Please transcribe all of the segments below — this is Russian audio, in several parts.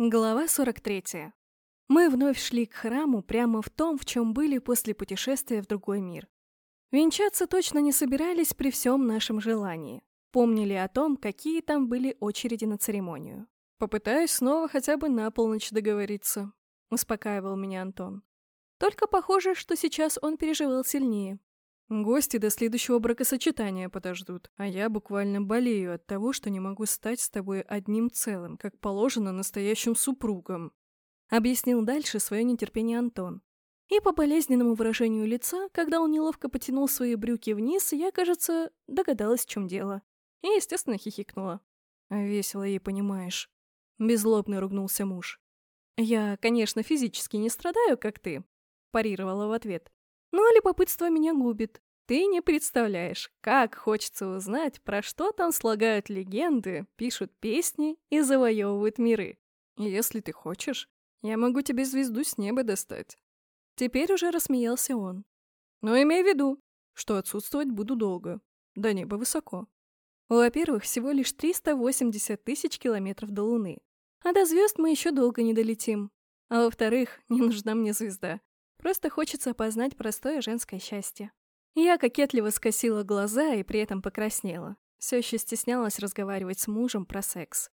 Глава 43. Мы вновь шли к храму прямо в том, в чем были после путешествия в другой мир. Венчаться точно не собирались при всем нашем желании. Помнили о том, какие там были очереди на церемонию. «Попытаюсь снова хотя бы на полночь договориться», — успокаивал меня Антон. Только похоже, что сейчас он переживал сильнее. Гости до следующего бракосочетания подождут, а я буквально болею от того, что не могу стать с тобой одним целым, как положено настоящим супругам. Объяснил дальше свое нетерпение Антон. И по болезненному выражению лица, когда он неловко потянул свои брюки вниз, я, кажется, догадалась, в чем дело. И, естественно, хихикнула. «Весело ей, понимаешь». Беззлобно ругнулся муж. «Я, конечно, физически не страдаю, как ты», – парировала в ответ. Но любопытство меня губит. Ты не представляешь, как хочется узнать, про что там слагают легенды, пишут песни и завоевывают миры. Если ты хочешь, я могу тебе звезду с неба достать. Теперь уже рассмеялся он. Но имей в виду, что отсутствовать буду долго. До неба высоко. Во-первых, всего лишь 380 тысяч километров до Луны. А до звезд мы еще долго не долетим. А во-вторых, не нужна мне звезда. Просто хочется познать простое женское счастье. Я кокетливо скосила глаза и при этом покраснела. Все еще стеснялась разговаривать с мужем про секс.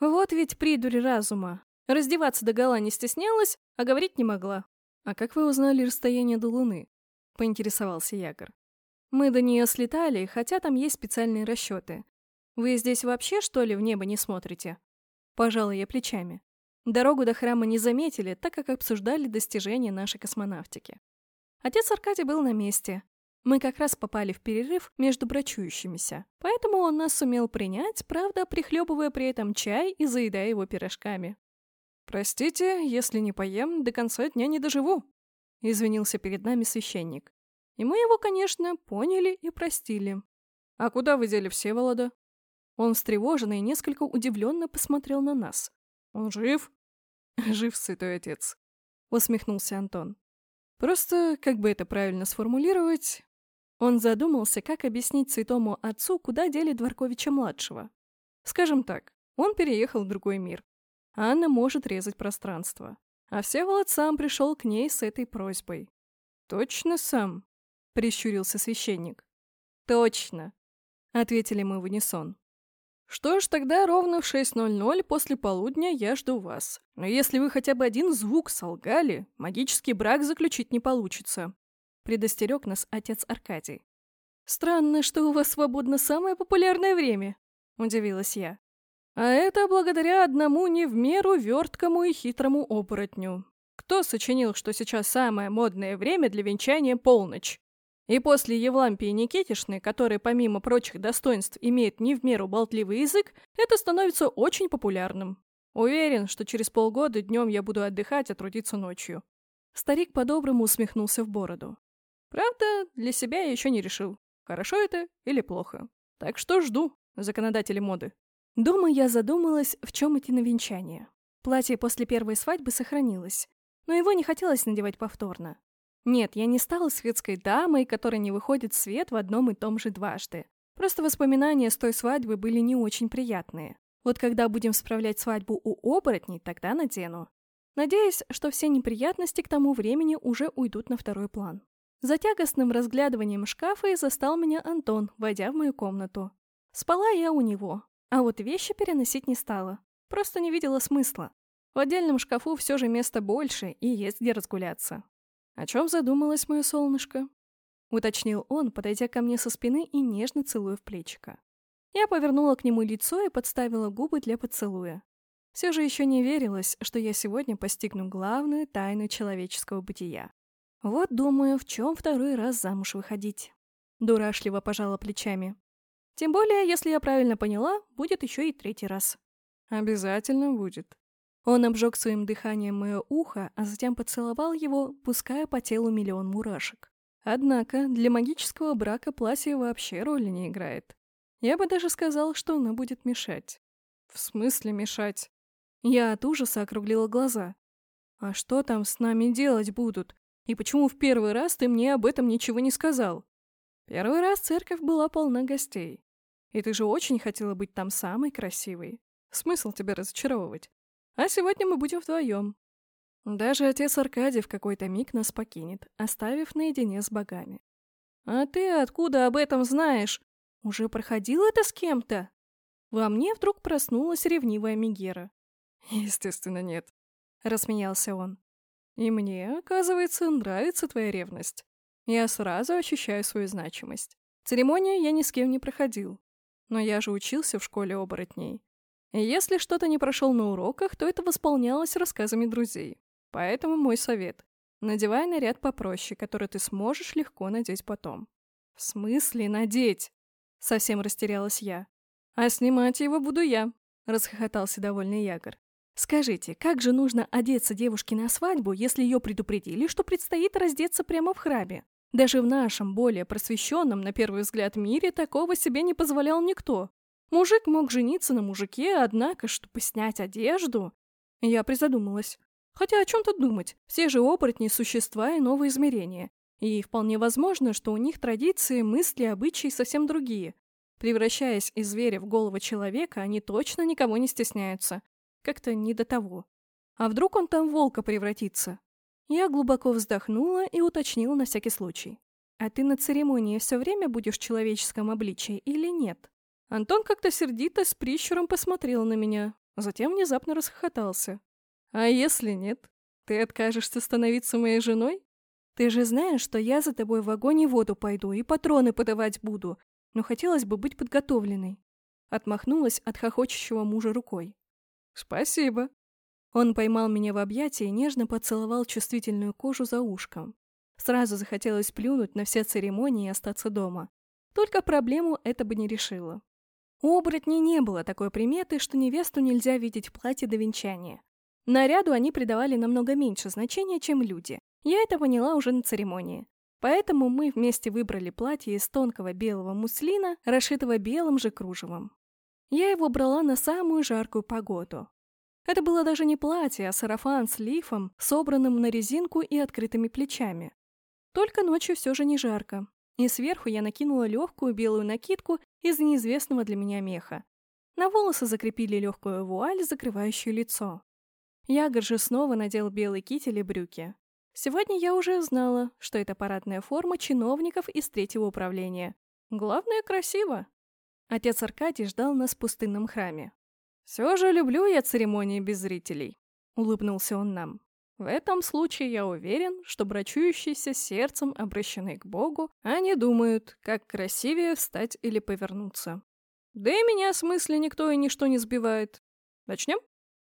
Вот ведь придурь разума. Раздеваться до гола не стеснялась, а говорить не могла. «А как вы узнали расстояние до Луны?» — поинтересовался Ягор. «Мы до нее слетали, хотя там есть специальные расчеты. Вы здесь вообще, что ли, в небо не смотрите?» Пожала я плечами. Дорогу до храма не заметили, так как обсуждали достижения нашей космонавтики. Отец Аркадий был на месте. Мы как раз попали в перерыв между брачующимися, поэтому он нас сумел принять, правда, прихлебывая при этом чай и заедая его пирожками. «Простите, если не поем, до конца дня не доживу», — извинился перед нами священник. И мы его, конечно, поняли и простили. «А куда вы дели Всеволода?» Он встревоженно и несколько удивленно посмотрел на нас. «Он жив?» «Жив, святой отец», — усмехнулся Антон. «Просто, как бы это правильно сформулировать...» Он задумался, как объяснить святому отцу, куда дели Дворковича-младшего. Скажем так, он переехал в другой мир. Анна может резать пространство. А Всеволод сам пришел к ней с этой просьбой. «Точно сам?» — прищурился священник. «Точно!» — ответили мы в унисон. Что ж, тогда ровно в 6.00 после полудня я жду вас. Но если вы хотя бы один звук солгали, магический брак заключить не получится. Предостерег нас отец Аркадий. Странно, что у вас свободно самое популярное время, удивилась я. А это благодаря одному не в меру верткому и хитрому оборотню. Кто сочинил, что сейчас самое модное время для венчания полночь? И после Евлампии Никитишны, которая помимо прочих достоинств имеет не в меру болтливый язык, это становится очень популярным. Уверен, что через полгода днем я буду отдыхать, а трудиться ночью. Старик по-доброму усмехнулся в бороду. Правда, для себя я еще не решил, хорошо это или плохо. Так что жду, законодатели моды. Дома я задумалась, в чем идти на венчание. Платье после первой свадьбы сохранилось, но его не хотелось надевать повторно. Нет, я не стала светской дамой, которая не выходит в свет в одном и том же дважды. Просто воспоминания с той свадьбы были не очень приятные. Вот когда будем справлять свадьбу у оборотней, тогда надену. Надеюсь, что все неприятности к тому времени уже уйдут на второй план. За тягостным разглядыванием шкафа и застал меня Антон, войдя в мою комнату. Спала я у него, а вот вещи переносить не стала. Просто не видела смысла. В отдельном шкафу все же места больше и есть где разгуляться. «О чем задумалась мое солнышко?» — уточнил он, подойдя ко мне со спины и нежно целуя в плечико. Я повернула к нему лицо и подставила губы для поцелуя. Все же еще не верилось, что я сегодня постигну главную тайну человеческого бытия. Вот думаю, в чем второй раз замуж выходить. Дурашливо пожала плечами. Тем более, если я правильно поняла, будет еще и третий раз. Обязательно будет. Он обжег своим дыханием мое ухо, а затем поцеловал его, пуская по телу миллион мурашек. Однако для магического брака платье вообще роли не играет. Я бы даже сказал, что оно будет мешать. В смысле мешать? Я от ужаса округлила глаза. А что там с нами делать будут? И почему в первый раз ты мне об этом ничего не сказал? Первый раз церковь была полна гостей. И ты же очень хотела быть там самой красивой. Смысл тебя разочаровывать? А сегодня мы будем вдвоем. Даже отец Аркадий в какой-то миг нас покинет, оставив наедине с богами. А ты откуда об этом знаешь? Уже проходил это с кем-то? Во мне вдруг проснулась ревнивая Мегера. Естественно, нет. Рассмеялся он. И мне, оказывается, нравится твоя ревность. Я сразу ощущаю свою значимость. Церемонию я ни с кем не проходил. Но я же учился в школе оборотней. Если что-то не прошел на уроках, то это восполнялось рассказами друзей. Поэтому мой совет. Надевай наряд попроще, который ты сможешь легко надеть потом. В смысле надеть? Совсем растерялась я. А снимать его буду я, расхохотался довольный Ягор. Скажите, как же нужно одеться девушке на свадьбу, если ее предупредили, что предстоит раздеться прямо в храме? Даже в нашем, более просвещенном, на первый взгляд, мире такого себе не позволял никто. Мужик мог жениться на мужике, однако, чтобы снять одежду... Я призадумалась. Хотя о чем тут думать? Все же оборотни – существа новые измерения. И вполне возможно, что у них традиции, мысли, обычаи совсем другие. Превращаясь из зверя в голову человека, они точно никого не стесняются. Как-то не до того. А вдруг он там волка превратится? Я глубоко вздохнула и уточнила на всякий случай. «А ты на церемонии все время будешь в человеческом обличии или нет?» Антон как-то сердито с прищуром посмотрел на меня, затем внезапно расхохотался. «А если нет? Ты откажешься становиться моей женой? Ты же знаешь, что я за тобой в огонь и воду пойду и патроны подавать буду, но хотелось бы быть подготовленной». Отмахнулась от хохочущего мужа рукой. «Спасибо». Он поймал меня в объятия и нежно поцеловал чувствительную кожу за ушком. Сразу захотелось плюнуть на все церемонии и остаться дома. Только проблему это бы не решило. У оборотней не было такой приметы, что невесту нельзя видеть в платье до венчания. Наряду они придавали намного меньше значения, чем люди. Я это поняла уже на церемонии. Поэтому мы вместе выбрали платье из тонкого белого муслина, расшитого белым же кружевом. Я его брала на самую жаркую погоду. Это было даже не платье, а сарафан с лифом, собранным на резинку и открытыми плечами. Только ночью все же не жарко. И сверху я накинула легкую белую накидку из неизвестного для меня меха. На волосы закрепили легкую вуаль, закрывающую лицо. Ягор же снова надел белый китель и брюки. Сегодня я уже знала, что это парадная форма чиновников из третьего управления. Главное, красиво. Отец Аркадий ждал нас в пустынном храме. «Все же люблю я церемонии без зрителей», — улыбнулся он нам. «В этом случае я уверен, что брачующиеся сердцем обращены к Богу, они думают, как красивее встать или повернуться. Да и меня с мысли никто и ничто не сбивает. Начнем?»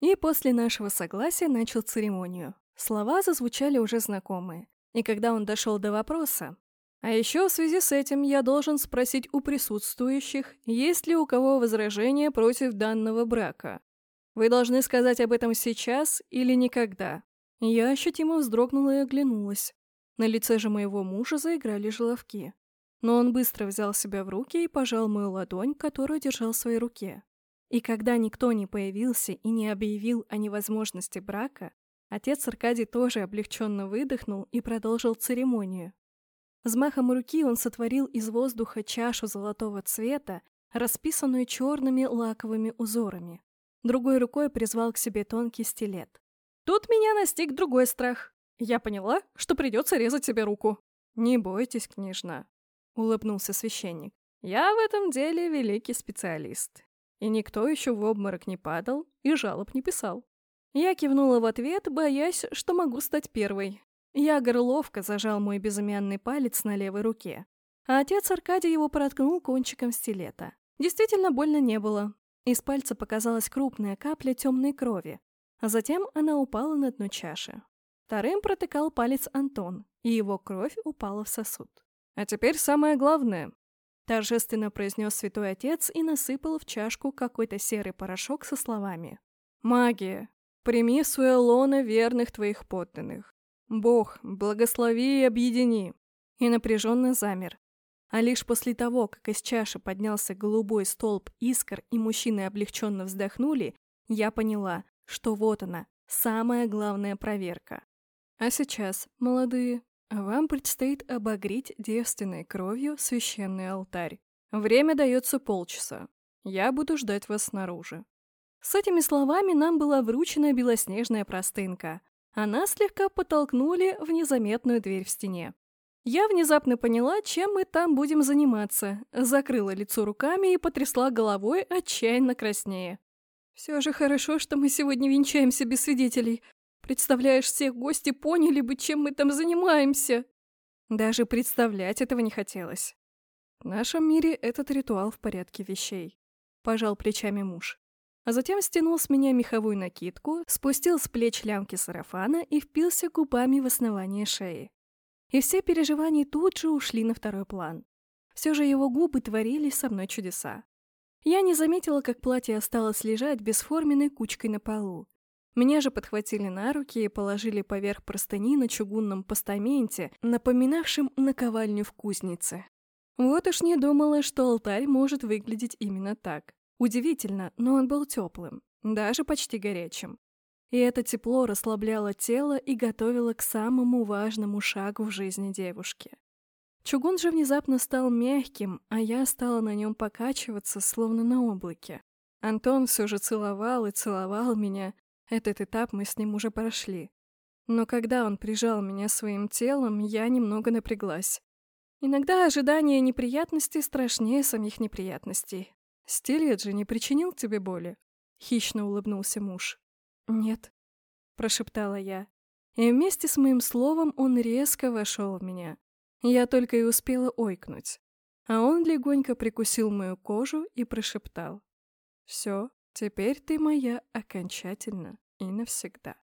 И после нашего согласия начал церемонию. Слова зазвучали уже знакомые. И когда он дошел до вопроса, а еще в связи с этим я должен спросить у присутствующих, есть ли у кого возражения против данного брака. Вы должны сказать об этом сейчас или никогда. Я ощутимо вздрогнула и оглянулась. На лице же моего мужа заиграли желовки. Но он быстро взял себя в руки и пожал мою ладонь, которую держал в своей руке. И когда никто не появился и не объявил о невозможности брака, отец Аркадий тоже облегченно выдохнул и продолжил церемонию. Взмахом руки он сотворил из воздуха чашу золотого цвета, расписанную черными лаковыми узорами. Другой рукой призвал к себе тонкий стилет. Тут меня настиг другой страх. Я поняла, что придется резать себе руку. «Не бойтесь, княжна», — улыбнулся священник. «Я в этом деле великий специалист. И никто еще в обморок не падал и жалоб не писал. Я кивнула в ответ, боясь, что могу стать первой. Ягор ловко зажал мой безымянный палец на левой руке, а отец Аркадий его проткнул кончиком стилета. Действительно больно не было. Из пальца показалась крупная капля темной крови, а затем она упала на дно чаши. Вторым протыкал палец Антон, и его кровь упала в сосуд. «А теперь самое главное», Торжественно произнес святой отец и насыпал в чашку какой-то серый порошок со словами. «Магия, прими лоно верных твоих подданных. Бог, благослови и объедини!» И напряженно замер. А лишь после того, как из чаши поднялся голубой столб искр и мужчины облегченно вздохнули, я поняла, что вот она, самая главная проверка. А сейчас, молодые, вам предстоит обогреть девственной кровью священный алтарь. Время дается полчаса. Я буду ждать вас снаружи. С этими словами нам была вручена белоснежная простынка, а нас слегка подтолкнули в незаметную дверь в стене. Я внезапно поняла, чем мы там будем заниматься, закрыла лицо руками и потрясла головой, отчаянно краснее. Все же хорошо, что мы сегодня венчаемся без свидетелей. Представляешь, все гости поняли бы, чем мы там занимаемся. Даже представлять этого не хотелось. В нашем мире этот ритуал в порядке вещей. Пожал плечами муж. А затем стянул с меня меховую накидку, спустил с плеч лямки сарафана и впился губами в основание шеи. И все переживания тут же ушли на второй план. Все же его губы творили со мной чудеса. Я не заметила, как платье осталось лежать бесформенной кучкой на полу. Меня же подхватили на руки и положили поверх простыни на чугунном постаменте, напоминавшем наковальню в кузнице. Вот уж не думала, что алтарь может выглядеть именно так. Удивительно, но он был теплым, даже почти горячим. И это тепло расслабляло тело и готовило к самому важному шагу в жизни девушки. Чугун же внезапно стал мягким, а я стала на нем покачиваться, словно на облаке. Антон все же целовал и целовал меня. Этот этап мы с ним уже прошли. Но когда он прижал меня своим телом, я немного напряглась. Иногда ожидание неприятностей страшнее самих неприятностей. Стилет же не причинил тебе боли? Хищно улыбнулся муж. Нет, прошептала я. И вместе с моим словом он резко вошел в меня. Я только и успела ойкнуть. А он легонько прикусил мою кожу и прошептал. «Все, теперь ты моя окончательно и навсегда».